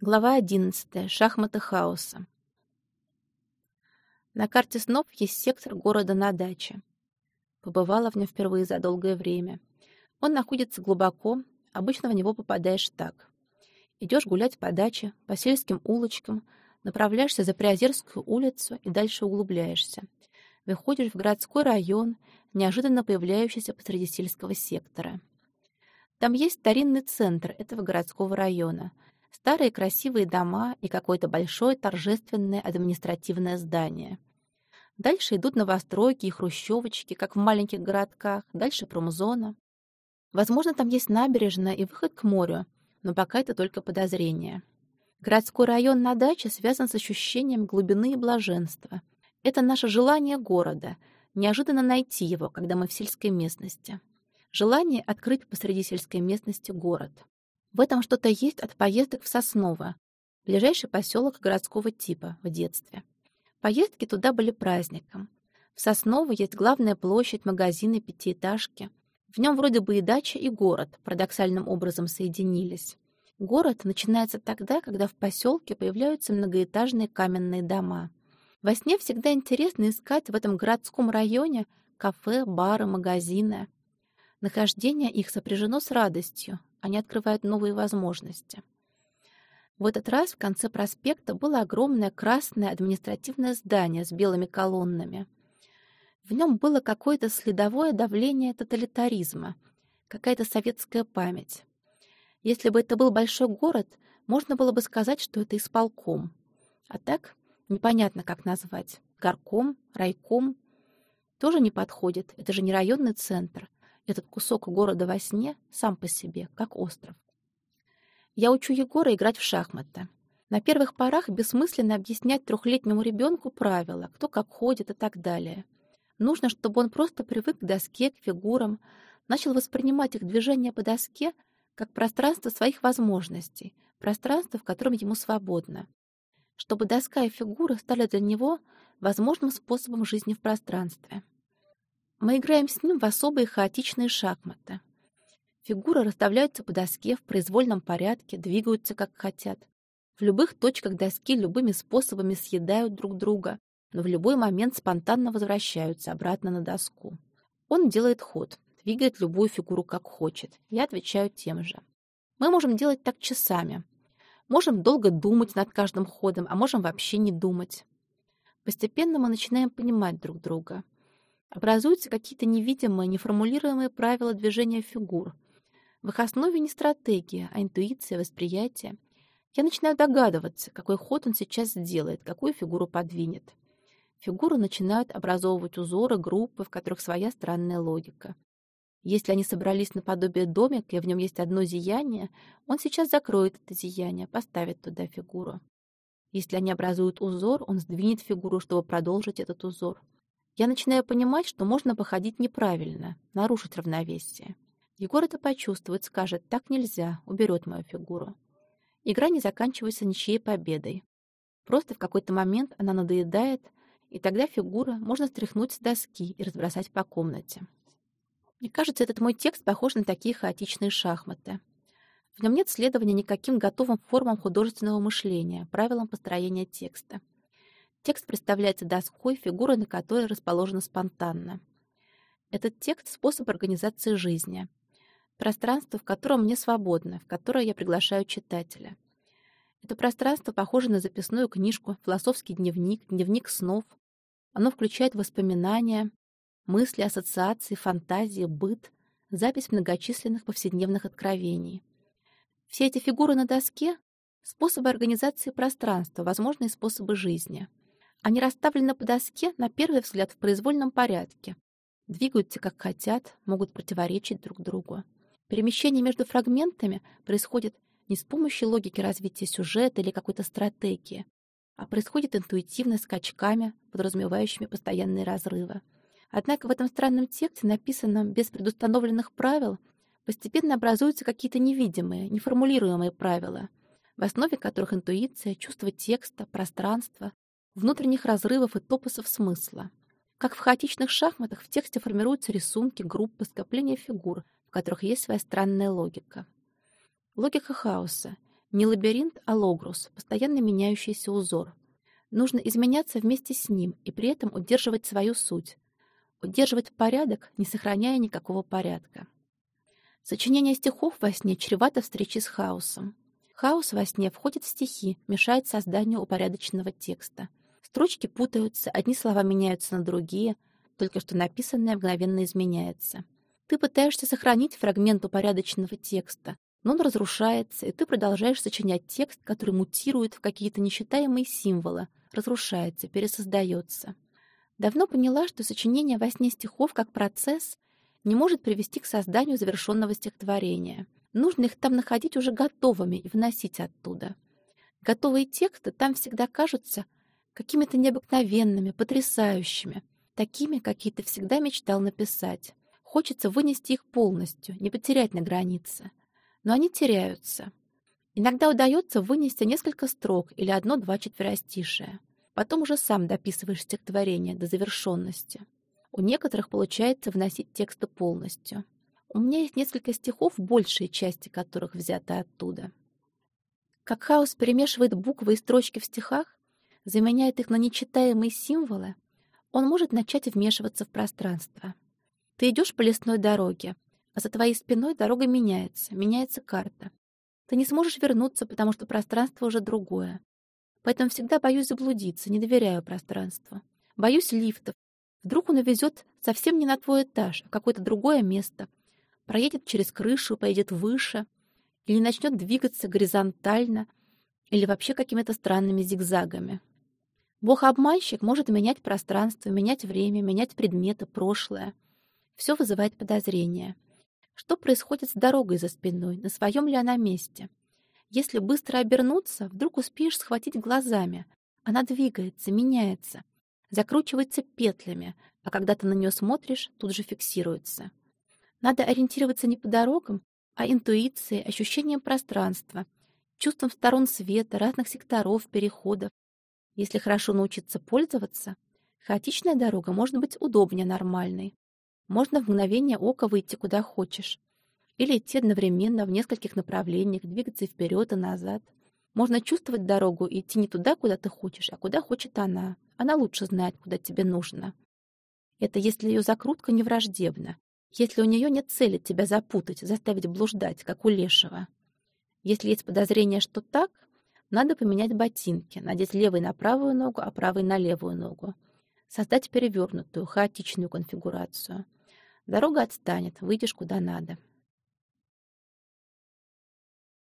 Глава 11. Шахматы хаоса. На карте снов есть сектор города на даче. Побывала в нем впервые за долгое время. Он находится глубоко, обычно в него попадаешь так. Идешь гулять по даче, по сельским улочкам, направляешься за Приозерскую улицу и дальше углубляешься. Выходишь в городской район, неожиданно появляющийся посреди сельского сектора. Там есть старинный центр этого городского района — старые красивые дома и какое-то большое торжественное административное здание. Дальше идут новостройки и хрущевочки, как в маленьких городках, дальше промзона. Возможно, там есть набережная и выход к морю, но пока это только подозрение. Городской район на даче связан с ощущением глубины и блаженства. Это наше желание города, неожиданно найти его, когда мы в сельской местности. Желание открыть посреди сельской местности город. В этом что-то есть от поездок в Сосново, ближайший поселок городского типа в детстве. Поездки туда были праздником. В Сосново есть главная площадь, магазины, пятиэтажки. В нем вроде бы и дача, и город парадоксальным образом соединились. Город начинается тогда, когда в поселке появляются многоэтажные каменные дома. Во сне всегда интересно искать в этом городском районе кафе, бары, магазины. Нахождение их сопряжено с радостью, они открывают новые возможности. В этот раз в конце проспекта было огромное красное административное здание с белыми колоннами. В нем было какое-то следовое давление тоталитаризма, какая-то советская память. Если бы это был большой город, можно было бы сказать, что это исполком. А так непонятно, как назвать. Горком, райком тоже не подходит. Это же не районный центр. Этот кусок города во сне сам по себе, как остров. Я учу Егора играть в шахматы. На первых порах бессмысленно объяснять трехлетнему ребенку правила, кто как ходит и так далее. Нужно, чтобы он просто привык к доске, к фигурам, начал воспринимать их движение по доске как пространство своих возможностей, пространство, в котором ему свободно. Чтобы доска и фигура стали для него возможным способом жизни в пространстве. Мы играем с ним в особые хаотичные шахматы. Фигуры расставляются по доске в произвольном порядке, двигаются как хотят. В любых точках доски любыми способами съедают друг друга, но в любой момент спонтанно возвращаются обратно на доску. Он делает ход, двигает любую фигуру как хочет. Я отвечаю тем же. Мы можем делать так часами. Можем долго думать над каждым ходом, а можем вообще не думать. Постепенно мы начинаем понимать друг друга. Образуются какие-то невидимые, неформулируемые правила движения фигур. В их основе не стратегия, а интуиция, восприятие. Я начинаю догадываться, какой ход он сейчас сделает, какую фигуру подвинет. Фигуры начинают образовывать узоры, группы, в которых своя странная логика. Если они собрались наподобие домика, и в нем есть одно зияние, он сейчас закроет это зияние, поставит туда фигуру. Если они образуют узор, он сдвинет фигуру, чтобы продолжить этот узор. Я начинаю понимать, что можно походить неправильно, нарушить равновесие. Егор это почувствует, скажет «так нельзя», уберет мою фигуру. Игра не заканчивается ничьей победой. Просто в какой-то момент она надоедает, и тогда фигура можно стряхнуть с доски и разбросать по комнате. Мне кажется, этот мой текст похож на такие хаотичные шахматы. В нем нет следования никаким готовым формам художественного мышления, правилам построения текста. Текст представляется доской, фигура на которой расположена спонтанно. Этот текст — способ организации жизни. Пространство, в котором мне свободно, в которое я приглашаю читателя. Это пространство похоже на записную книжку, философский дневник, дневник снов. Оно включает воспоминания, мысли, ассоциации, фантазии, быт, запись многочисленных повседневных откровений. Все эти фигуры на доске — способы организации пространства, возможные способы жизни — они расставлены по доске, на первый взгляд, в произвольном порядке. Двигаются, как хотят, могут противоречить друг другу. Перемещение между фрагментами происходит не с помощью логики развития сюжета или какой-то стратегии, а происходит интуитивно скачками, подразумевающими постоянные разрывы. Однако в этом странном тексте, написанном без предустановленных правил, постепенно образуются какие-то невидимые, неформулируемые правила, в основе которых интуиция, чувство текста, пространства, внутренних разрывов и топосов смысла. Как в хаотичных шахматах в тексте формируются рисунки, группы, скопления фигур, в которых есть своя странная логика. Логика хаоса, Не лабиринт, а логрус, постоянно меняющийся узор. Нужно изменяться вместе с ним и при этом удерживать свою суть. Удерживать порядок, не сохраняя никакого порядка. Сочинение стихов во сне чревато встречи с хаосом. Хаос во сне входит в стихи, мешает созданию упорядоченного текста. Строчки путаются, одни слова меняются на другие, только что написанное мгновенно изменяется. Ты пытаешься сохранить фрагмент упорядоченного текста, но он разрушается, и ты продолжаешь сочинять текст, который мутирует в какие-то несчитаемые символы, разрушается, пересоздается. Давно поняла, что сочинение во сне стихов как процесс не может привести к созданию завершенного стихотворения. Нужно их там находить уже готовыми и вносить оттуда. Готовые тексты там всегда кажутся какими-то необыкновенными, потрясающими, такими, какие ты всегда мечтал написать. Хочется вынести их полностью, не потерять на границе. Но они теряются. Иногда удается вынести несколько строк или одно-два четверостишия. Потом уже сам дописываешь стихотворение до завершенности. У некоторых получается вносить тексты полностью. У меня есть несколько стихов, большей части которых взята оттуда. Как хаос перемешивает буквы и строчки в стихах, заменяет их на нечитаемые символы, он может начать вмешиваться в пространство. Ты идешь по лесной дороге, а за твоей спиной дорога меняется, меняется карта. Ты не сможешь вернуться, потому что пространство уже другое. Поэтому всегда боюсь заблудиться, не доверяю пространству. Боюсь лифтов. Вдруг он увезет совсем не на твой этаж, а какое-то другое место. Проедет через крышу, поедет выше. Или начнет двигаться горизонтально, или вообще какими-то странными зигзагами. Бог-обманщик может менять пространство, менять время, менять предметы, прошлое. Все вызывает подозрения. Что происходит с дорогой за спиной, на своем ли она месте? Если быстро обернуться, вдруг успеешь схватить глазами. Она двигается, меняется, закручивается петлями, а когда ты на нее смотришь, тут же фиксируется. Надо ориентироваться не по дорогам, а интуицией, ощущением пространства, чувством сторон света, разных секторов, переходов, если хорошо научиться пользоваться, хаотичная дорога может быть удобнее нормальной. Можно в мгновение ока выйти куда хочешь. Или идти одновременно в нескольких направлениях, двигаться вперед и назад. Можно чувствовать дорогу и идти не туда, куда ты хочешь, а куда хочет она. Она лучше знает, куда тебе нужно. Это если ее закрутка не враждебна. Если у нее нет цели тебя запутать, заставить блуждать, как у лешего. Если есть подозрение, что так, надо поменять ботинки, надеть левый на правую ногу, а правый на левую ногу. Создать перевернутую, хаотичную конфигурацию. Дорога отстанет, выйдешь куда надо.